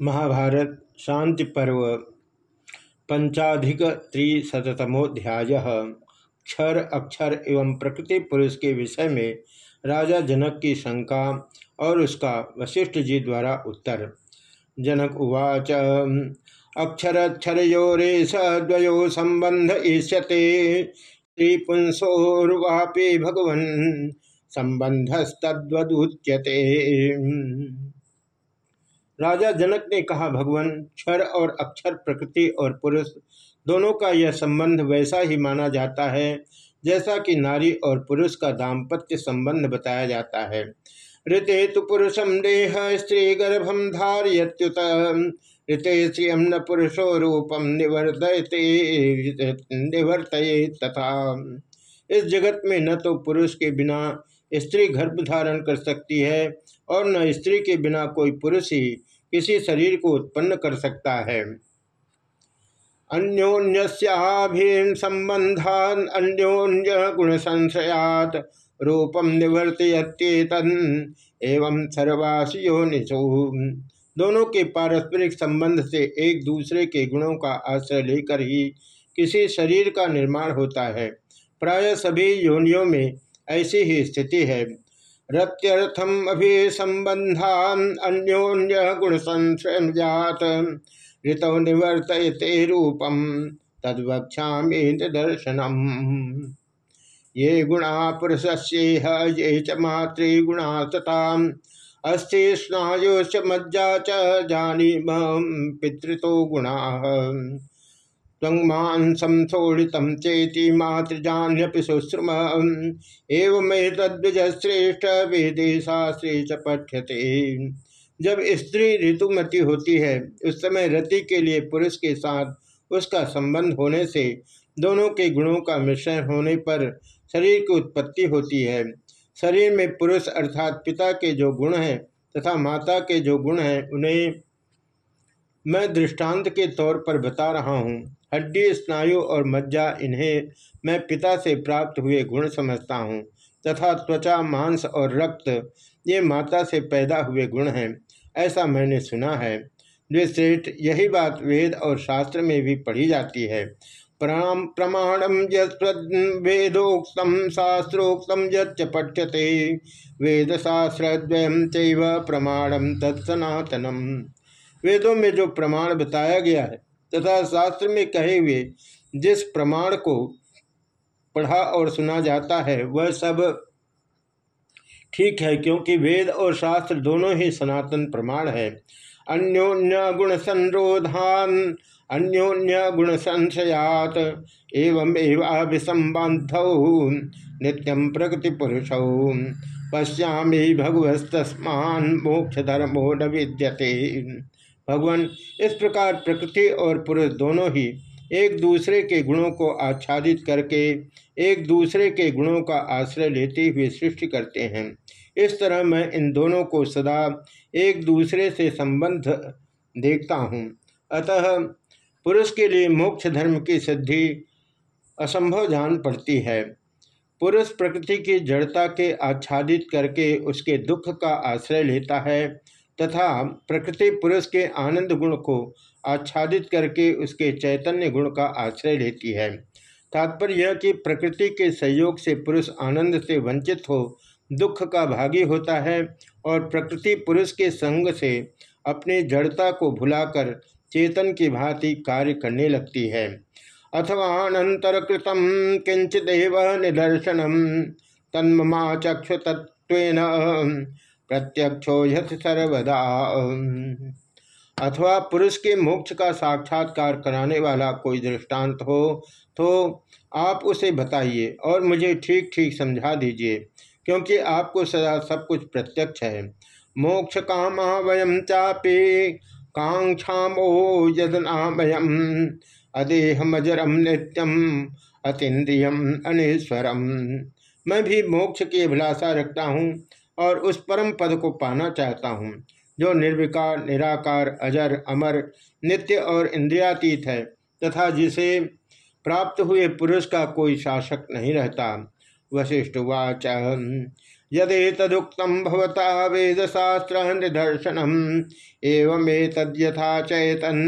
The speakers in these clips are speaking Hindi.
महाभारत शांति पर्व पंचाधिक त्रिशतमोध्याय क्षर, अक्षर एवं प्रकृति पुरुष के विषय में राजा जनक की शंका और उसका वशिष्ठ जी द्वारा उत्तर। जनक उवाच अक्षरक्षरयोरेश द्वयो संबंध ईष्यते त्रिपुंसोर्वापि भगवन् संबंधस्तद्वदुच्यते। राजा जनक ने कहा, भगवान, क्षर और अक्षर, प्रकृति और पुरुष, दोनों का यह संबंध वैसा ही माना जाता है जैसा कि नारी और पुरुष का दाम्पत्य संबंध बताया जाता है। ऋते तो पुरुषम देह, स्त्री गर्भम धारियत्युत। ऋते श्रियम न पुरुषो रूपम निवर्तते निवर्त तथा। इस जगत में न तो पुरुष के बिना स्त्री गर्भ धारण कर सकती है और न स्त्री के बिना कोई पुरुष ही किसी शरीर को उत्पन्न कर सकता है। अन्योन्यस्याभीन संबंधान अन्योन्य गुण संशयात रूपम निवर्तयत्येतन एवं सर्वासियो निशो दोनों के पारस्परिक संबंध से एक दूसरे के गुणों का आश्रय लेकर ही किसी शरीर का निर्माण होता है। प्राय सभी योनियों में ऐसी ही स्थिति है। रत्यर्थम अभिसंबंधान अन्योन्य गुण संश्रयात ऋतौ निवर्तयते रूपम तद्वक्षा दर्शनम ये गुणा पुरुषस्ेह ये च मातृगुणा तथा अस्ति स्नायुश्च मज्जा च जानी पितृतो गुणा। त्वंगांसम चेती मातृजान्यपि सुश्रुम। एवं तद्विज श्रेष्ठ वेदे च पठ्यते। जब स्त्री ऋतुमती होती है, उस समय रति के लिए पुरुष के साथ उसका संबंध होने से दोनों के गुणों का मिश्रण होने पर शरीर की उत्पत्ति होती है। शरीर में पुरुष अर्थात पिता के जो गुण हैं तथा माता के जो गुण हैं, उन्हें मैं दृष्टांत के तौर पर बता रहा हूँ। हड्डी, स्नायु और मज्जा इन्हें मैं पिता से प्राप्त हुए गुण समझता हूँ तथा त्वचा, मांस और रक्त ये माता से पैदा हुए गुण हैं, ऐसा मैंने सुना है। द्विश्रेष्ठ यही बात वेद और शास्त्र में भी पढ़ी जाती है। प्रणाम प्रमाणम वेदोक्तम शास्त्रोक्तम यच्च पठ्यते। वेद शास्त्र प्रमाणम तत्सनातनम। वेदों में जो प्रमाण बताया गया है, तथा शास्त्र में कहे हुए जिस प्रमाण को पढ़ा और सुना जाता है, वह सब ठीक है, क्योंकि वेद और शास्त्र दोनों ही सनातन प्रमाण है। अन्योन्य गुण संरोधान, अन्योन्य गुण संशयात, एवं एवाभिसंबंध नित्यम प्रकृति पुरुष। पश्यामी भगवस्तस्मान मोक्ष धर्मो न विद्यते। भगवान इस प्रकार प्रकृति और पुरुष दोनों ही एक दूसरे के गुणों को आच्छादित करके एक दूसरे के गुणों का आश्रय लेते हुए सृष्टि करते हैं। इस तरह मैं इन दोनों को सदा एक दूसरे से संबंध देखता हूँ। अतः पुरुष के लिए मोक्ष धर्म की सिद्धि असंभव जान पड़ती है। पुरुष प्रकृति की जड़ता के आच्छादित करके उसके दुख का आश्रय लेता है तथा प्रकृति पुरुष के आनंद गुण को आच्छादित करके उसके चैतन्य गुण का आश्रय लेती है। तात्पर्य यह कि प्रकृति के सहयोग से पुरुष आनंद से वंचित हो, दुख का भागी होता है और प्रकृति पुरुष के संग से अपनी जड़ता को भुलाकर चेतन की भांति कार्य करने लगती है। अथवा अनंतर कृतम किंचिदेव निदर्शनम तन्मा चक्षु तत्व प्रत्यक्षो यथ सर्वदा अथवा पुरुष के मोक्ष का साक्षात्कार कराने वाला कोई दृष्टांत हो तो आप उसे बताइए और मुझे ठीक ठीक समझा दीजिए, क्योंकि आपको सदा सब कुछ प्रत्यक्ष है। मोक्ष काम वयम चापे, कांक्षामो यदनामयम। अदेहमजरम नित्यम, अतीन्द्रियम, अनेश्वरम। मैं भी मोक्ष की अभिलाषा रखता हूँ और उस परम पद को पाना चाहता हूँ, जो निर्विकार, निराकार, अजर, अमर, नित्य और इंद्रियातीत है, तथा जिसे प्राप्त हुए पुरुष का कोई शासक नहीं रहता। वशिष्ठ वाच यदि तदुक्तम भवता वेद शास्त्र निदर्शनम एवं तद्यथा चैतन,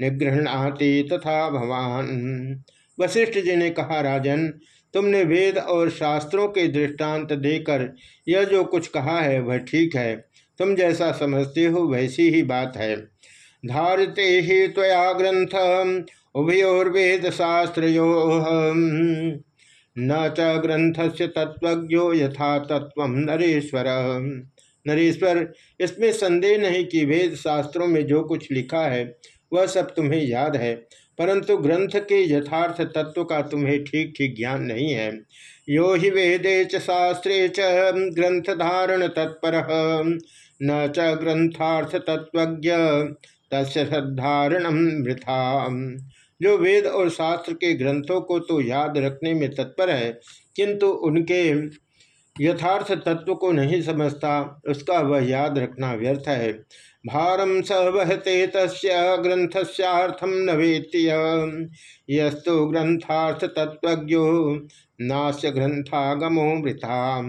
निगृहणाति तथा भवान। वशिष्ठ जी ने कहा, राजन तुमने वेद और शास्त्रों के दृष्टांत देकर यह जो कुछ कहा है, वह ठीक है। तुम जैसा समझते हो, वैसी ही बात है। धारते ही त्वया ग्रंथ, उभयोर्वेद शास्त्र न च ग्रंथ से तत्वज्ञो यथा तत्व नरेश्वर। नरेश्वर, इसमें संदेह नहीं कि वेद शास्त्रों में जो कुछ लिखा है वह सब तुम्हें याद है, परंतु ग्रंथ के यथार्थ तत्व का तुम्हें ठीक ठीक ज्ञान नहीं है। यो ही वेदे च, शास्त्रे च ग्रंथ धारण तत्पर, न च ग्रंथार्थ तस्य सद्धारणम वृथा जो वेद और शास्त्र के ग्रंथों को तो याद रखने में तत्पर है, किंतु उनके यथार्थ तत्व को नहीं समझता, उसका वह याद रखना व्यर्थ है। भारम स वहते तस्य ग्रंथस्यार्थम न यस्तु ग्रंथार्थ तत्वज्ञो नास्य ग्रंथागमो वृथा।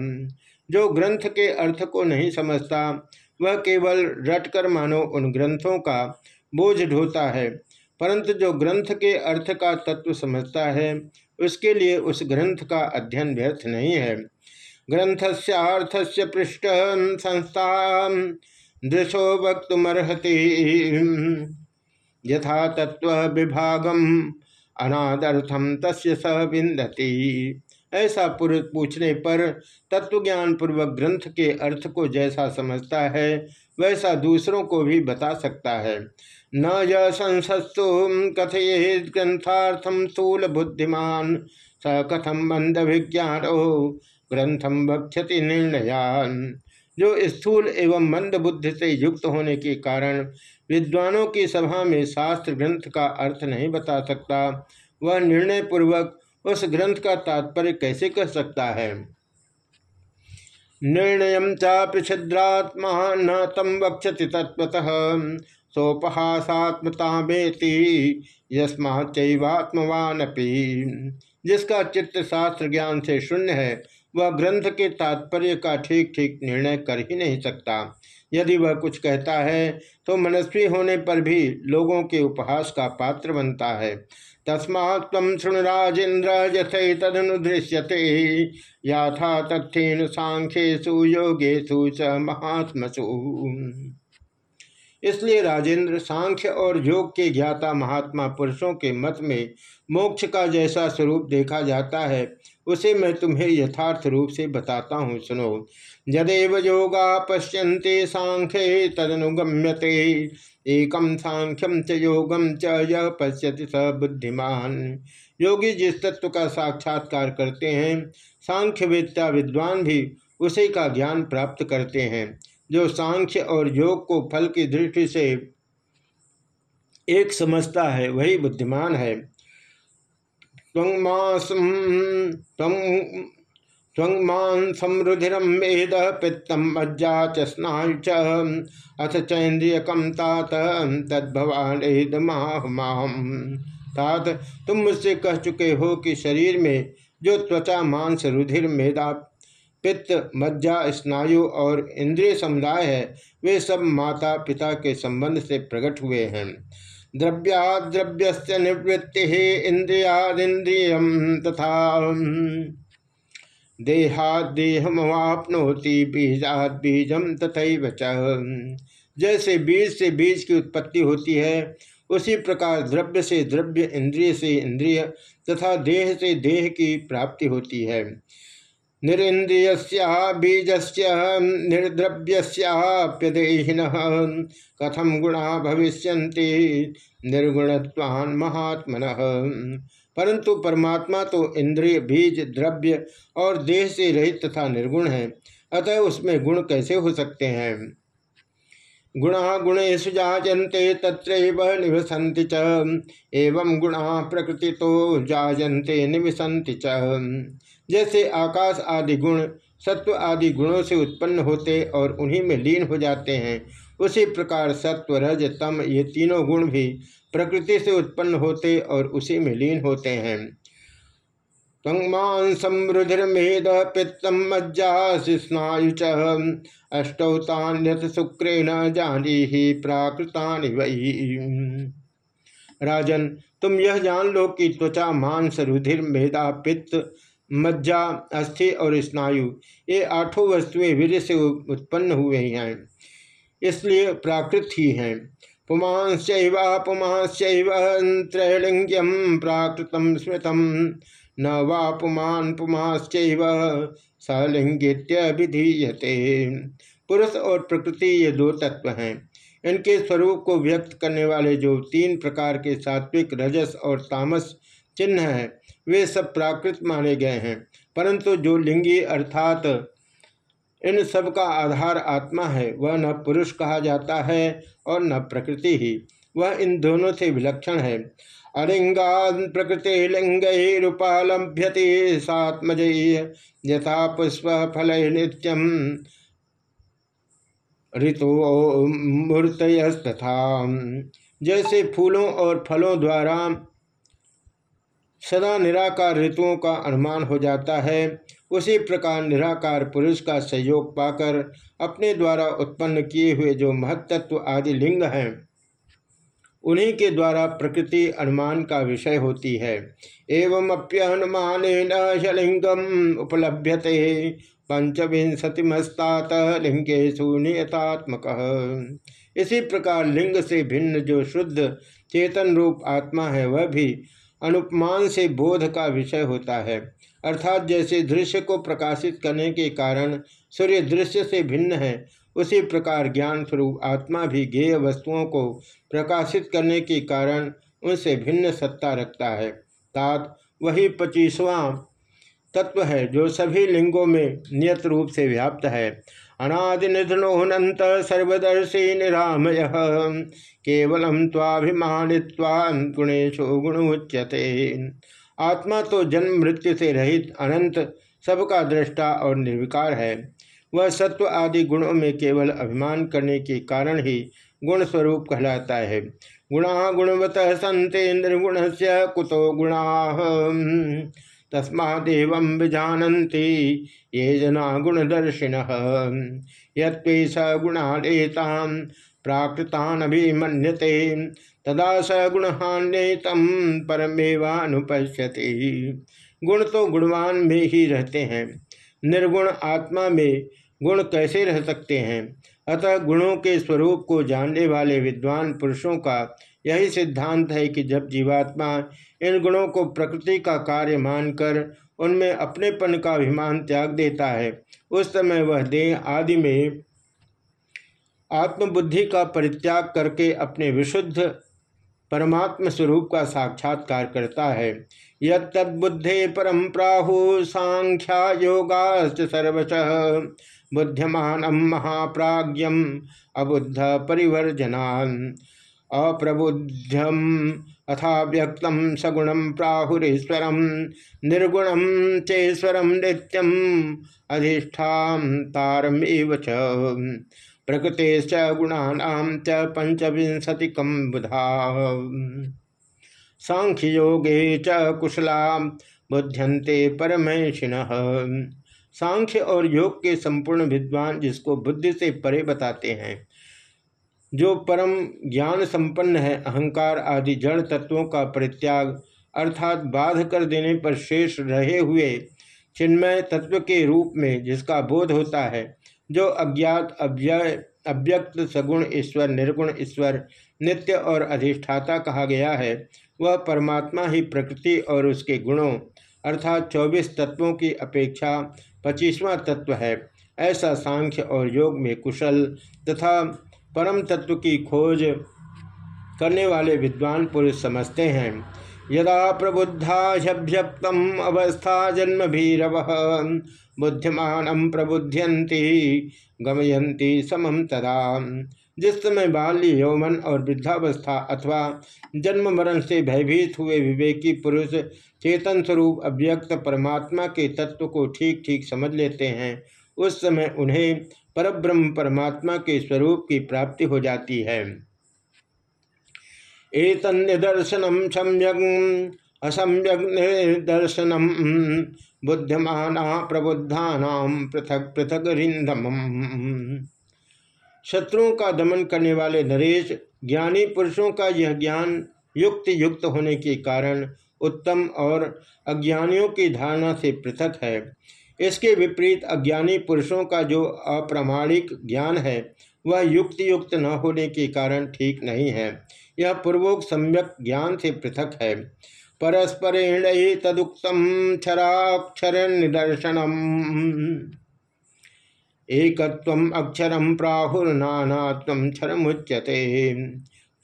जो ग्रंथ के अर्थ को नहीं समझता, वह केवल रटकर मानो उन ग्रंथों का बोझ ढोता है। परंतु जो ग्रंथ के अर्थ का तत्व समझता है, उसके लिए उस ग्रंथ का अध्ययन व्यर्थ नहीं है। ग्रंथस्यार्थस्य पृष्ठ संस्था दृशो वक्तुमर्हति यथा तत्व विभागम अनादर्थम तस्य स विंदती ऐसा पूछने पर तत्वज्ञान पूर्वक ग्रंथ के अर्थ को जैसा समझता है, वैसा दूसरों को भी बता सकता है। न य संसस्तु कथये ग्रंथार्थम स्थूल बुद्धिमान, स कथम मंद विज्ञान ग्रंथम वक्षति निर्णयान। जो स्थूल एवं मंद बुद्धि से युक्त होने के कारण विद्वानों की सभा में शास्त्र ग्रंथ का अर्थ नहीं बता सकता, वह निर्णय पूर्वक उस ग्रंथ का तात्पर्य कैसे कर सकता है? निर्णय चापि छिद्रात्मा न तम वक्षति तत्वतः सोपहासात्मता बेती यस्मा चैवात्मवानपी जिसका चित्त शास्त्र ज्ञान से शून्य है वह ग्रंथ के तात्पर्य का ठीक ठीक निर्णय कर ही नहीं सकता। यदि वह कुछ कहता है तो मनस्वी होने पर भी लोगों के उपहास का पात्र बनता है। तस्मा तम राजेन्द्र यथे तदनुदृश्यते। याथा तथ्यन सांख्यु योगेशु च महात्मसु। इसलिए राजेंद्र सांख्य और योग के ज्ञाता महात्मा पुरुषों के मत में मोक्ष का जैसा स्वरूप देखा जाता है, उसे मैं तुम्हें यथार्थ रूप से बताता हूँ, सुनो। यदेव योगा पश्यन्ते सांख्य तदनुगम्यते एकम सांख्यम च योगम च यह पश्यति स बुद्धिमान। योगी जिस तत्व का साक्षात्कार करते हैं सांख्य विद्या विद्वान भी उसी का ज्ञान प्राप्त करते हैं। जो सांख्य और योग को फल की दृष्टि से एक समझता है, वही बुद्धिमान है। रुधिरम वेद पित्तम मज्जा च स्नायु च अथ चैन्द्रियकम तात तद्भवान तात, तुम मुझसे कह चुके हो कि शरीर में जो त्वचा, मांस, रुधिर, मेदा पित्त, मज्जा, स्नायु और इंद्रिय समुदाय है। वे सब माता पिता के संबंध से प्रकट हुए हैं। द्रव्याद्रव्य निवृत्ति इंद्रियादिंद्रिय तथा देहादेहमवापनोति बीजाद बीजम तथा जैसे बीज से बीज की उत्पत्ति होती है, उसी प्रकार द्रव्य से द्रव्य, इंद्रिय से इंद्रिय तथा देह से देह की प्राप्ति होती है। निरिंद्रिय बीज से निर्द्रव्यप्यदेहिन कथम गुणा भविष्य निर्गुणत्वान महात्मन। परंतु परमात्मा तो इंद्रिय, बीज, द्रव्य और देह से रहित तथा निर्गुण है। अतः उसमें गुण कैसे हो सकते हैं? गुणा गुणेशु जाजन्ते तत्र निवसन्ति च। एवं गुणा प्रकृति तो जाजन्ते निवसन्ति च। जैसे आकाश आदि गुण, सत्व आदि गुणों से उत्पन्न होते और उन्हीं में लीन हो जाते हैं, उसी प्रकार सत्व, रज, तम ये तीनों गुण भी प्रकृति से उत्पन्न होते और उसी में लीन होते हैं। तंगमांसमृधिर्मेद पित्तम मज्जा स्नायु अष्टौतान्यत शुक्रेण जानी ही प्राकृतानि वही राजन, तुम यह जान लो कि त्वचा मांस रुधिर मेदा पित्त, मज्जा, अस्थि और स्नायु, ये आठों वस्तुएँ वीर से उत्पन्न हुए हैं, इसलिए प्राकृत ही हैं। पुमांश्च पुमांश्च त्रैलिंग्यम प्राकृतम स्मृतम। न वा पुमान पुमाश्च सलिंगित्य विधीयते पुरुष और प्रकृति ये दो तत्व हैं। इनके स्वरूप को व्यक्त करने वाले जो तीन प्रकार के सात्विक, रजस और तामस चिन्ह हैं, वे सब प्राकृत माने गए हैं। परंतु जो लिंगी अर्थात इन सब का आधार आत्मा है, वह न पुरुष कहा जाता है और न प्रकृति ही। वह इन दोनों से विलक्षण है। अलिंगा प्रकृति लिंगरूपालभ्यते सात्मज यथा पुष्प फल नित्यम ऋतु मूर्त तथा जैसे फूलों और फलों द्वारा सदा निराकार ऋतुओं का अनुमान हो जाता है, उसी प्रकार निराकार पुरुष का सहयोग पाकर अपने द्वारा उत्पन्न किए हुए जो महत्त्व आदि लिंग हैं उन्हीं के द्वारा प्रकृति अनुमान का विषय होती है। एवं अप्यनुमान शलिंगम उपलभ्यते। पंचविंशतिमस्तात लिंगे नियतात्मक। इसी प्रकार लिंग से भिन्न जो शुद्ध चेतन रूप आत्मा है, वह भी अनुपमान से बोध का विषय होता है। अर्थात जैसे दृश्य को प्रकाशित करने के कारण सूर्य दृश्य से भिन्न है उसी प्रकार ज्ञान स्वरूप आत्मा भी गेय वस्तुओं को प्रकाशित करने के कारण उनसे भिन्न सत्ता रखता है। तात, वही पच्चीसवां तत्व है जो सभी लिंगों में नियत रूप से व्याप्त है। अनादि निधनोहनंत सर्वदर्शी निरामय केवलम ताभिमानित्वा गुणेशो गुणोच्यते आत्मा तो जन्म मृत्यु से रहित अनंत, सबका दृष्टा और निर्विकार है। वह सत्व आदि गुणों में केवल अभिमान करने के कारण ही गुण स्वरूप कहलाता है। गुणा गुणवत संते निर्गुण से कुतो गुणा। तस्मादेव विजानती ये जना गुणदर्शिन। ये स गुणालेता प्राकृतान अभिमन्यते तदा स गुणहान्यतम परमेवानुपश्यति। गुण तो गुणवान में ही रहते हैं। निर्गुण आत्मा में गुण कैसे रह सकते हैं? अतः गुणों के स्वरूप को जानने वाले विद्वान पुरुषों का यही सिद्धांत है कि जब जीवात्मा इन गुणों को प्रकृति का कार्य मानकर उनमें अपनेपन का अभिमान त्याग देता है, उस समय वह देह आदि में आत्मबुद्धि का परित्याग करके अपने विशुद्ध परमात्म स्वरूप का साक्षात्कार करता है। यदुद्धे परम प्राहु सांख्या योगाश्च सर्वश महाप्राज्यम अबुद्ध परिवर्जनान। अप्रबुद्धम अथा व्यक्तम सगुणम प्राहुरीश्वर निर्गुणम चेश्वरम नित्यम अधिष्ठान तारमेव प्रकृतेश्च गुणानाम च बुधा। सांख्य योगे च कुशला बुध्यंते परमेशिन। सांख्य और योग के संपूर्ण विद्वान जिसको बुद्धि से परे बताते हैं, जो परम ज्ञान संपन्न है, अहंकार आदि जड़ तत्वों का परित्याग अर्थात बाध कर देने पर शेष रहे हुए चिन्मय तत्व के रूप में जिसका बोध होता है, जो अज्ञात, अव्यय, अव्यक्त, सगुण ईश्वर, निर्गुण ईश्वर, नित्य और अधिष्ठाता कहा गया है वह परमात्मा ही प्रकृति और उसके गुणों अर्थात चौबीस तत्वों की अपेक्षा पच्चीसवां तत्व है। ऐसा सांख्य और योग में कुशल तथा परम तत्व की खोज करने वाले विद्वान पुरुष समझते हैं। यदा प्रबुद्धाभ्यक्तम अवस्था जन्म भीरव, बुद्धिमान प्रबुध्यंती गमयंती समम तदा। जिस समय बाल्य यौवन और वृद्धावस्था अथवा जन्म मरण से भयभीत हुए विवेकी पुरुष चेतन स्वरूप अव्यक्त परमात्मा के तत्व को ठीक ठीक समझ लेते हैं, उस समय उन्हें परब्रह्म परमात्मा के स्वरूप की प्राप्ति हो जाती है। एक निदर्शनम सम्यक असम्यक निर्दर्शनम बुद्धिमाना प्रबुद्धा पृथक पृथक रिंधम शत्रुओं का दमन करने वाले नरेश, ज्ञानी पुरुषों का यह ज्ञान युक्त युक्त होने के कारण उत्तम और अज्ञानियों की धारणा से पृथक है। इसके विपरीत अज्ञानी पुरुषों का जो अप्रामाणिक ज्ञान है, वह युक्त युक्त न होने के कारण ठीक नहीं है। यह पूर्वोक सम्यक ज्ञान से पृथक है। परस्परेण तदुक्तम क्षराक्षर निदर्शनम एक अक्षरम प्राहुर्नानात्म क्षर मुच्यते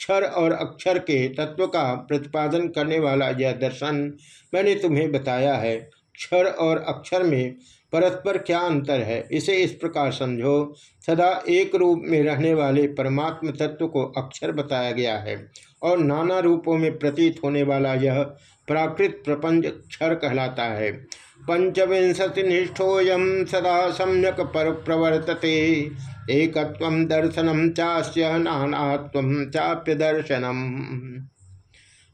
क्षर और अक्षर के तत्व का प्रतिपादन करने वाला यह दर्शन मैंने तुम्हें बताया है। क्षर और अक्षर में परस्पर क्या अंतर है, इसे इस प्रकार समझो। सदा एक रूप में रहने वाले परमात्म तत्व को अक्षर बताया गया है और नाना रूपों में प्रतीत होने वाला यह प्राकृत प्रपंच क्षर कहलाता है। पंचविंशति निष्ठोयम सदा सम्यक पर प्रवर्तते। एक दर्शनम चास्य नानात्व चाप्य दर्शनम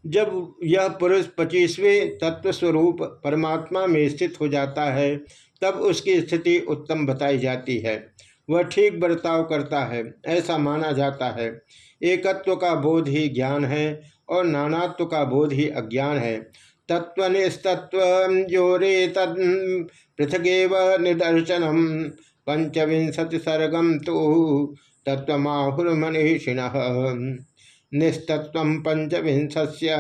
जब यह पुरुष पच्चीसवें तत्व स्वरूप परमात्मा में स्थित हो जाता है, तब उसकी स्थिति उत्तम बताई जाती है। वह ठीक बर्ताव करता है, ऐसा माना जाता है। एकत्व का बोध ही ज्ञान है और नानात्व का बोध ही अज्ञान है। तत्वनिस्तत्व जोरे तद पृथगेव निदर्शनम पंचविंशति सर्गम तो तत्वमाहुर्मनीषिण निस्तत्व पंचविंशस्य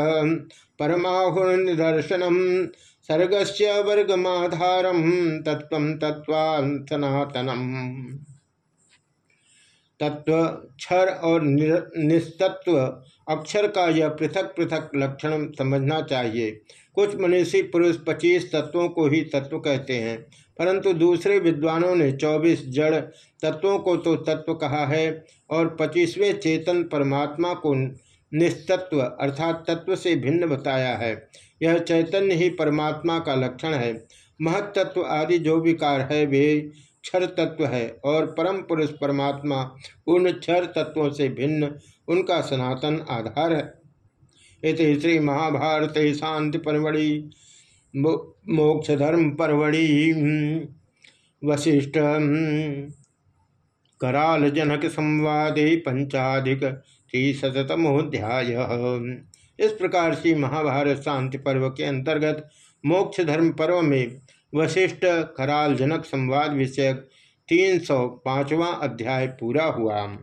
परमाहुर्निदर्शनम सर्गस्य वर्गमाधारम तत्व तत्वा सनातनम। तत्व, क्षर और निस्तत्व अक्षर का यह पृथक पृथक लक्षण समझना चाहिए। कुछ मनीषी पुरुष पच्चीस तत्वों को ही तत्व कहते हैं, परंतु दूसरे विद्वानों ने चौबीस जड़ तत्वों को तो तत्व कहा है और पच्चीसवें चेतन परमात्मा को निस्तत्व अर्थात तत्व से भिन्न बताया है। यह चैतन्य ही परमात्मा का लक्षण है। महत्त्व आदि जो विकार है, वे क्षर तत्व है और परम पुरुष परमात्मा उन क्षर तत्वों से भिन्न, उनका सनातन आधार है। इति श्री महाभारत शांति परवड़ी मोक्ष धर्म परवड़ी। वशिष्ठ कराल जनक संवादे पंचाधिक त्रिशतमोध्याय इस प्रकार से महाभारत शांति पर्व के अंतर्गत मोक्ष धर्म पर्व में वशिष्ठ खराल जनक संवाद विषयक तीन सौ पाँचवा अध्याय पूरा हुआ।